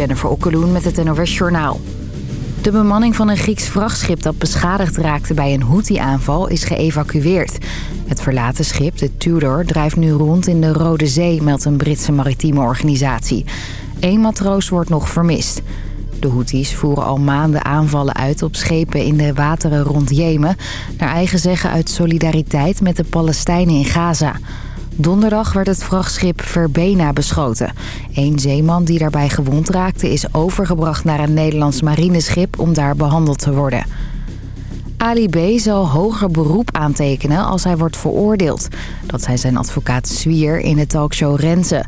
Jennifer Okkeloen met het NOS Journaal. De bemanning van een Grieks vrachtschip dat beschadigd raakte bij een Houthi-aanval is geëvacueerd. Het verlaten schip, de Tudor, drijft nu rond in de Rode Zee, meldt een Britse maritieme organisatie. Eén matroos wordt nog vermist. De Houthis voeren al maanden aanvallen uit op schepen in de wateren rond Jemen... naar eigen zeggen uit solidariteit met de Palestijnen in Gaza... Donderdag werd het vrachtschip Verbena beschoten. Eén zeeman die daarbij gewond raakte is overgebracht naar een Nederlands marineschip om daar behandeld te worden. Ali B. zal hoger beroep aantekenen als hij wordt veroordeeld. Dat zei zijn advocaat Zwier in de talkshow Renze.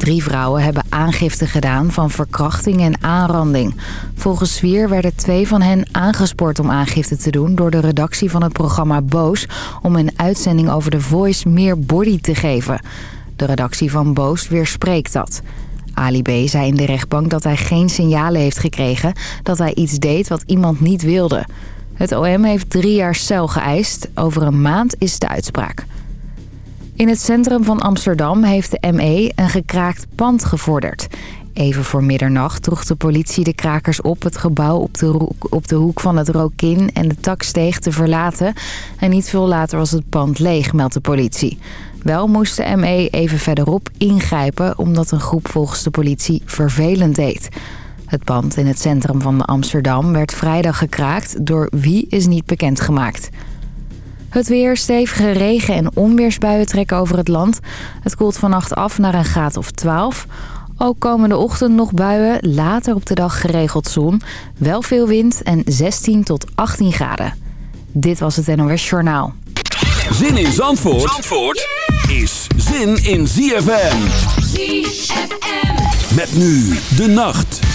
Drie vrouwen hebben aangifte gedaan van verkrachting en aanranding. Volgens Zwier werden twee van hen aangespoord om aangifte te doen... door de redactie van het programma Boos... om een uitzending over The Voice meer body te geven. De redactie van Boos weerspreekt dat. Ali B. zei in de rechtbank dat hij geen signalen heeft gekregen... dat hij iets deed wat iemand niet wilde. Het OM heeft drie jaar cel geëist. Over een maand is de uitspraak. In het centrum van Amsterdam heeft de ME een gekraakt pand gevorderd. Even voor middernacht droeg de politie de krakers op het gebouw op de, op de hoek van het Rokin en de Taksteeg te verlaten. En niet veel later was het pand leeg, meldt de politie. Wel moest de ME even verderop ingrijpen omdat een groep volgens de politie vervelend deed. Het pand in het centrum van Amsterdam werd vrijdag gekraakt. Door wie is niet bekendgemaakt. Het weer, stevige regen- en onweersbuien trekken over het land. Het koelt vannacht af naar een graad of 12. Ook komende ochtend nog buien, later op de dag geregeld zon. Wel veel wind en 16 tot 18 graden. Dit was het NOS Journaal. Zin in Zandvoort, Zandvoort is zin in ZFM. ZFM. Met nu de nacht.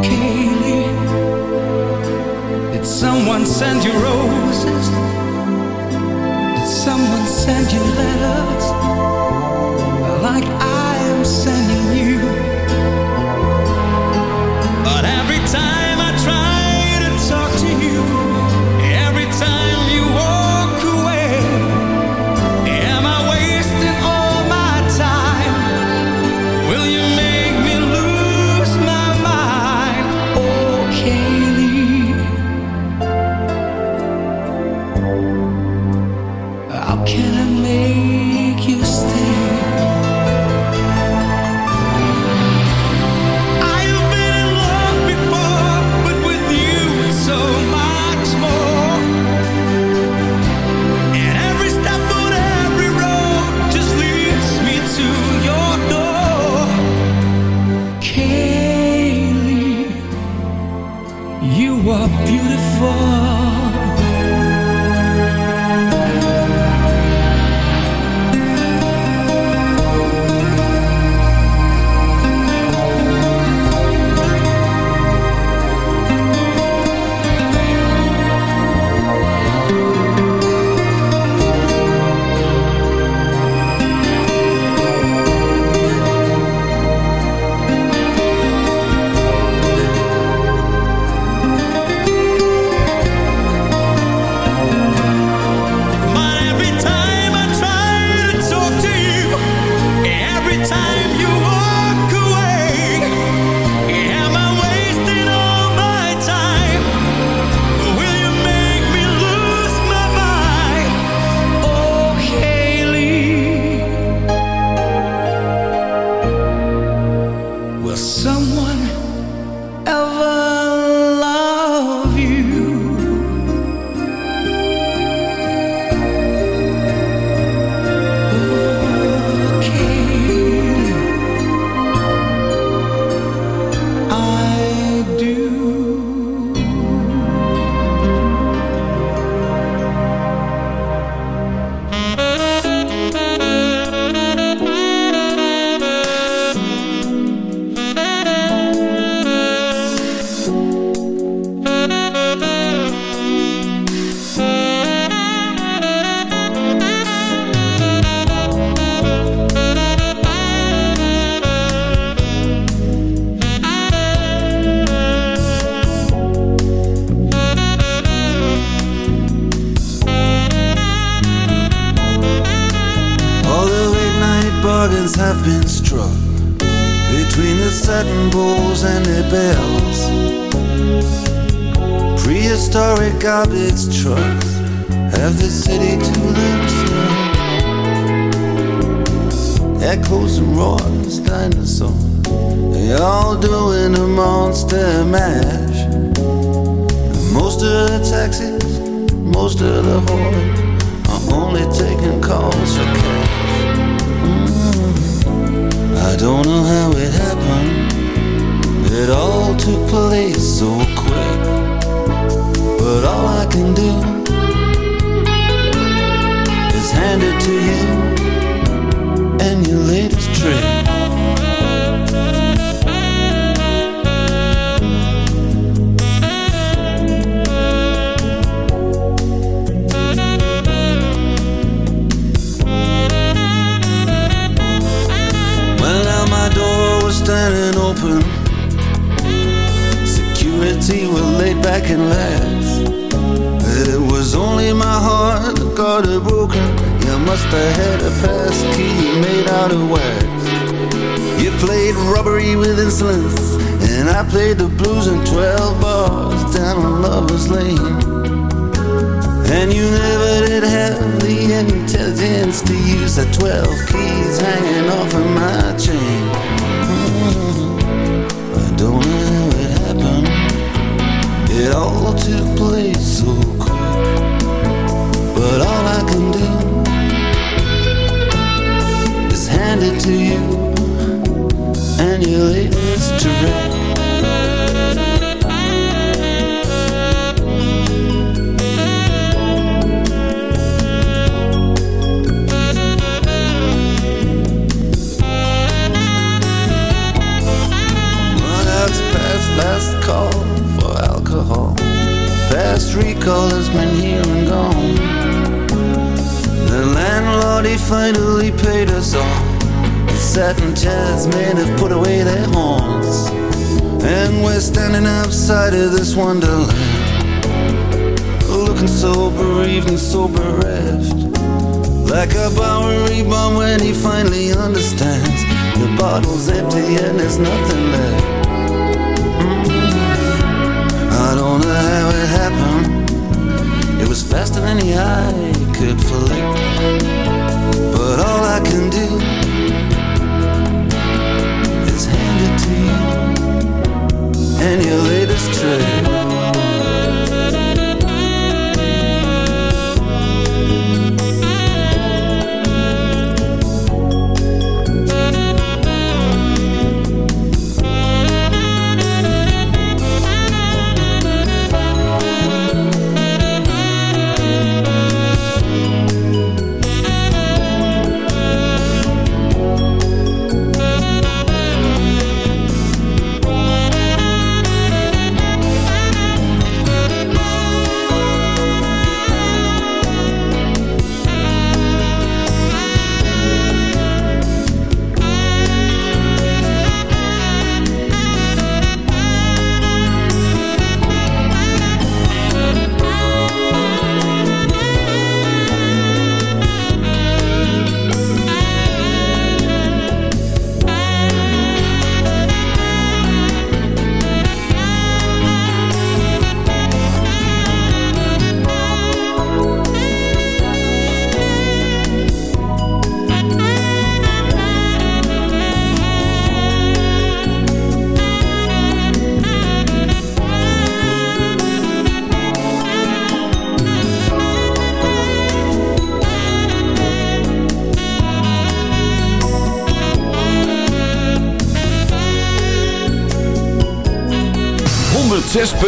Kaylee, did someone send you roses? Did someone send you letters like I? The 12 keys hanging off of my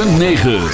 106.9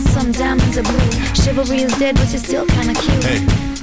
some diamonds are blue. Chivalry is dead, but you're still kinda cute. Hey,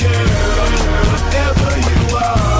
Girl, you are,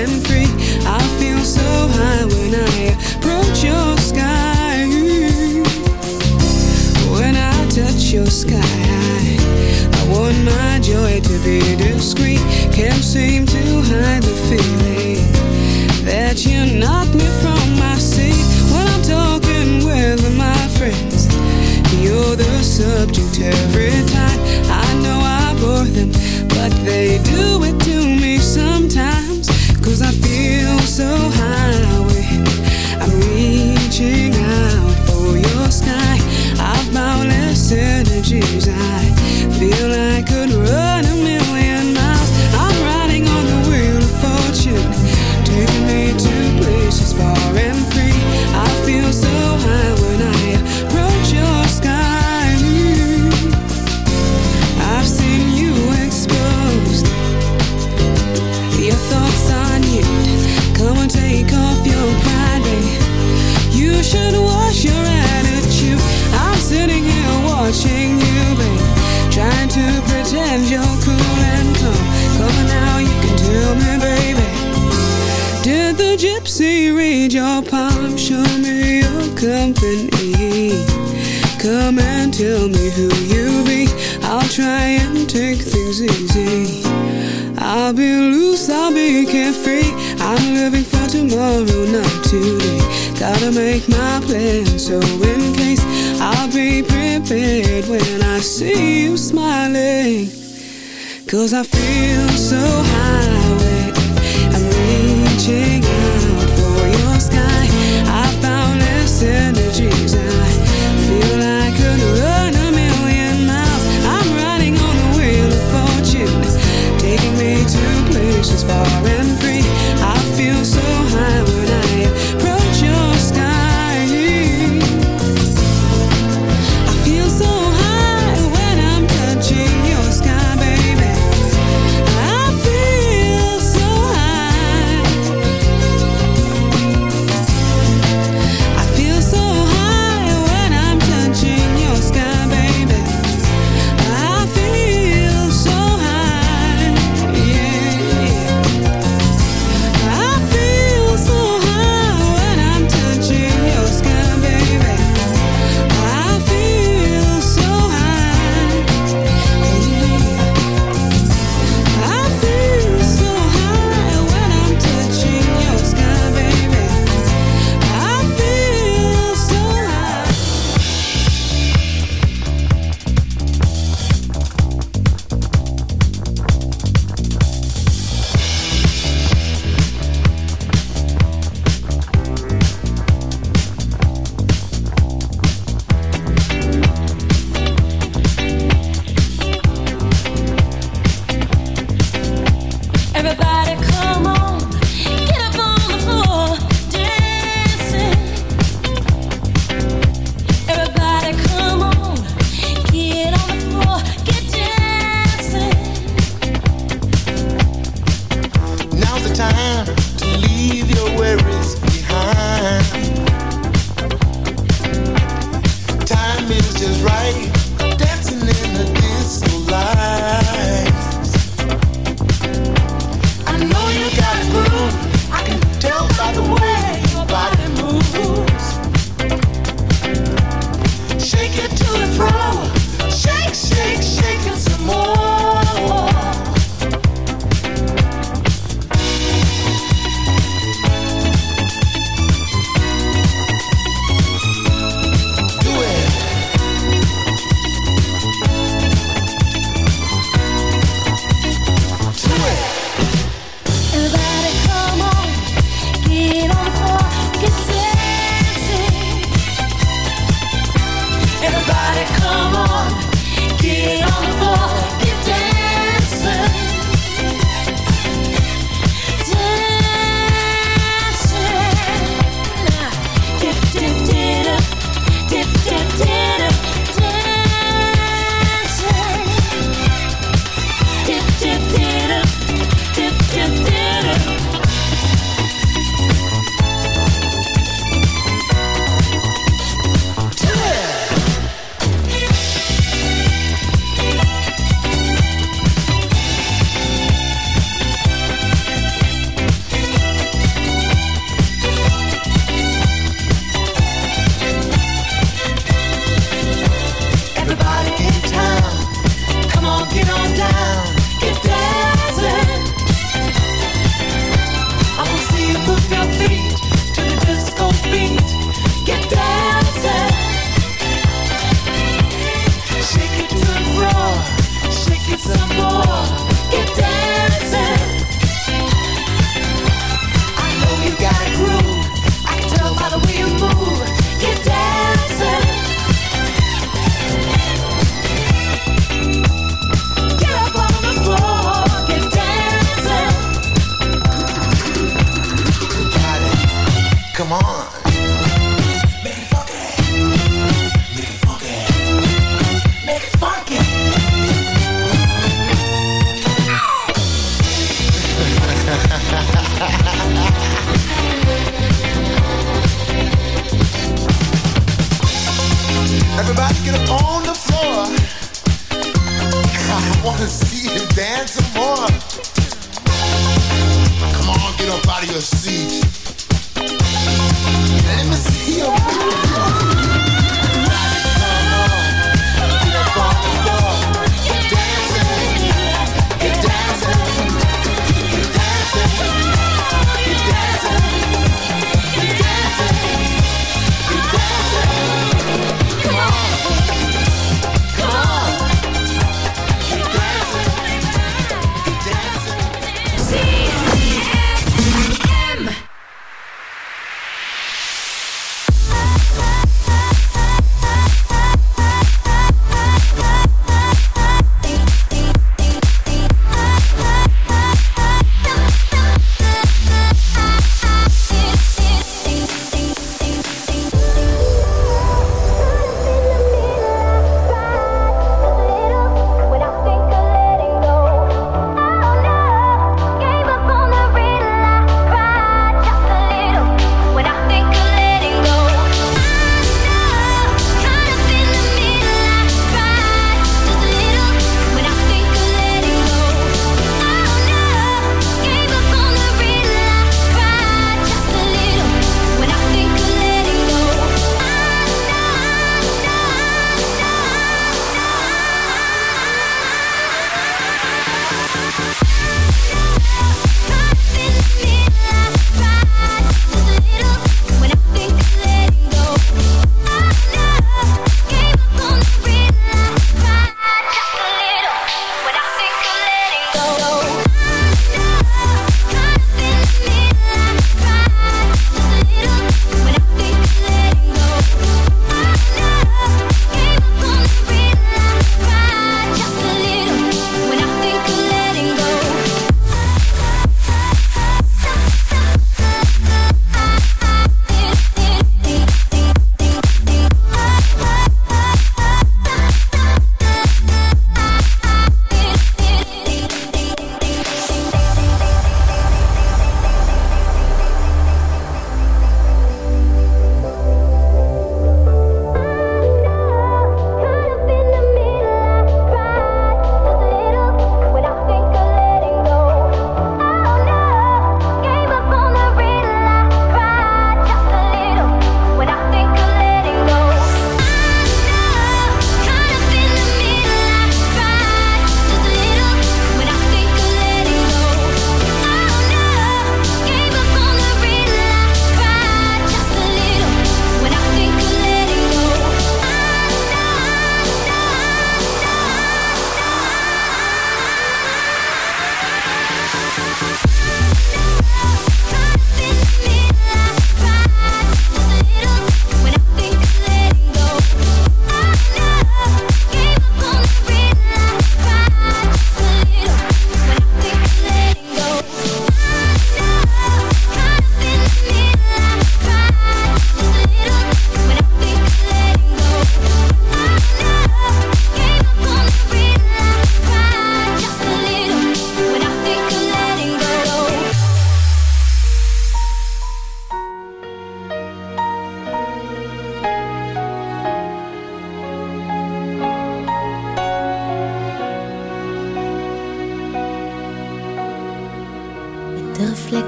every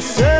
yourself